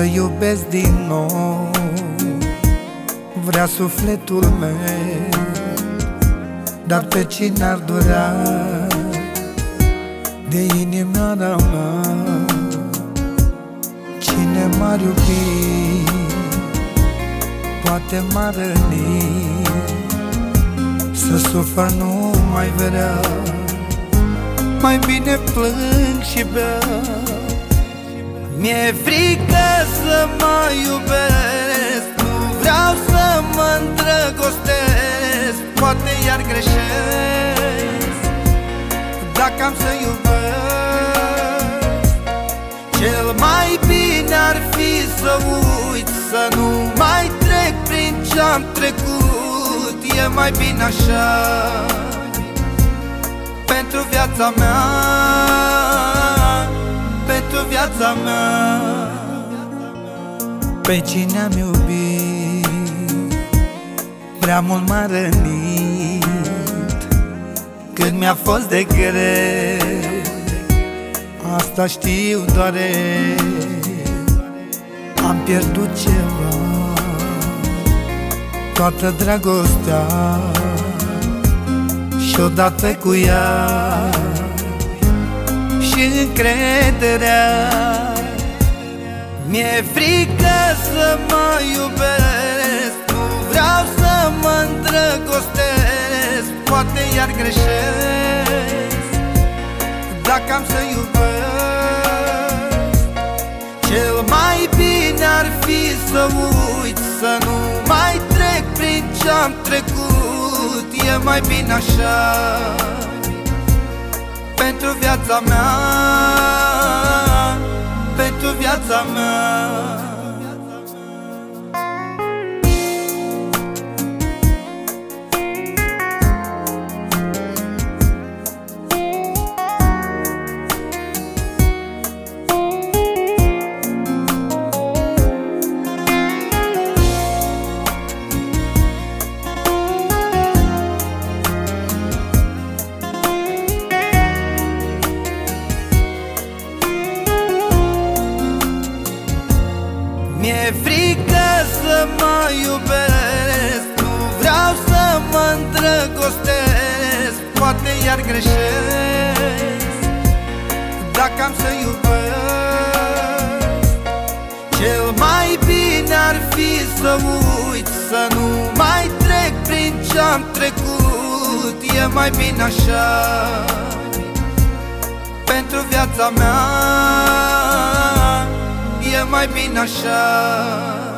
iubesc din nou. Vrea sufletul meu Dar pe cine ar durea? De inimioara mea Cine m-ar iubi Poate m-ar răni. Să sufăr nu mai vrea Mai bine plâng și beau mi-e frică să mă iubesc Nu vreau să mă îndrăgostesc Poate iar greșesc. Dacă am să iubesc Cel mai bine ar fi să uit Să nu mai trec prin ce-am trecut. E mai bine așa Pentru viața mea viața mea. Pe cine am iubit? Prea mult m-a rănit. Când mi-a fost de greu Asta știu doare Am pierdut ceva Toată dragostea Și odată cu ea și încrederea. Mi-e frică să mă iubesc Nu vreau să mă îndrăgostesc. Poate iar greșesc Dacă am să iubesc. Cel mai bine ar fi să uit Să nu mai trec prin ce-am trecut. E mai bine așa pentru viața mea. Pentru viața mea Mi-e frică să mă iubesc. Nu vreau să mă îndrăgostesc. Poate iar greșesc Dacă am să iubesc. Cel mai bine ar fi să uit Să nu mai trec prin ce-am trecut. E mai bine așa Pentru viața mea e mai bine așa